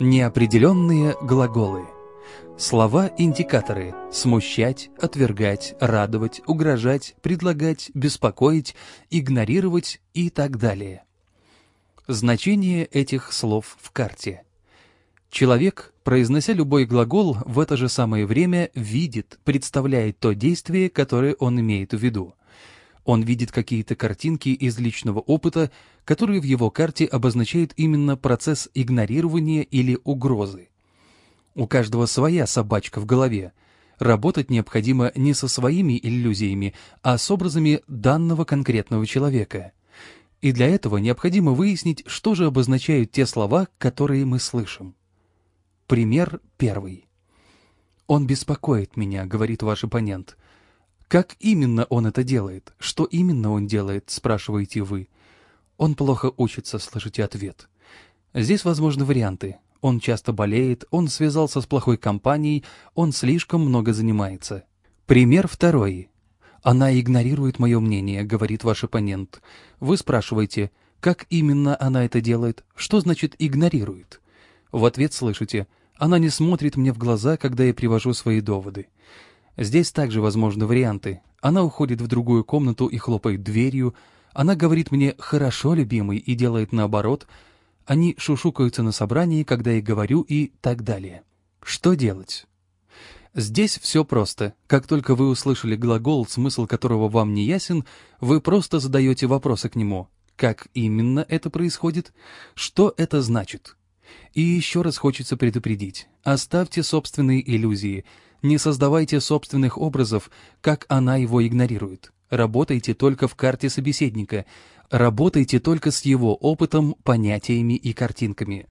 Неопределенные глаголы. Слова-индикаторы – смущать, отвергать, радовать, угрожать, предлагать, беспокоить, игнорировать и так далее. Значение этих слов в карте. Человек, произнося любой глагол, в это же самое время видит, представляет то действие, которое он имеет в виду. Он видит какие-то картинки из личного опыта, которые в его карте обозначают именно процесс игнорирования или угрозы. У каждого своя собачка в голове. Работать необходимо не со своими иллюзиями, а с образами данного конкретного человека. И для этого необходимо выяснить, что же обозначают те слова, которые мы слышим. Пример первый. «Он беспокоит меня», — говорит ваш оппонент. Как именно он это делает? Что именно он делает, спрашиваете вы. Он плохо учится, слышите ответ. Здесь возможны варианты. Он часто болеет, он связался с плохой компанией, он слишком много занимается. Пример второй. Она игнорирует мое мнение, говорит ваш оппонент. Вы спрашиваете, как именно она это делает? Что значит игнорирует? В ответ слышите, она не смотрит мне в глаза, когда я привожу свои доводы. Здесь также возможны варианты. Она уходит в другую комнату и хлопает дверью. Она говорит мне «хорошо, любимый» и делает наоборот. Они шушукаются на собрании, когда я говорю и так далее. Что делать? Здесь все просто. Как только вы услышали глагол, смысл которого вам не ясен, вы просто задаете вопросы к нему. Как именно это происходит? Что это значит? И еще раз хочется предупредить. Оставьте собственные иллюзии. Не создавайте собственных образов, как она его игнорирует. Работайте только в карте собеседника. Работайте только с его опытом, понятиями и картинками.